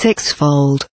sixfold.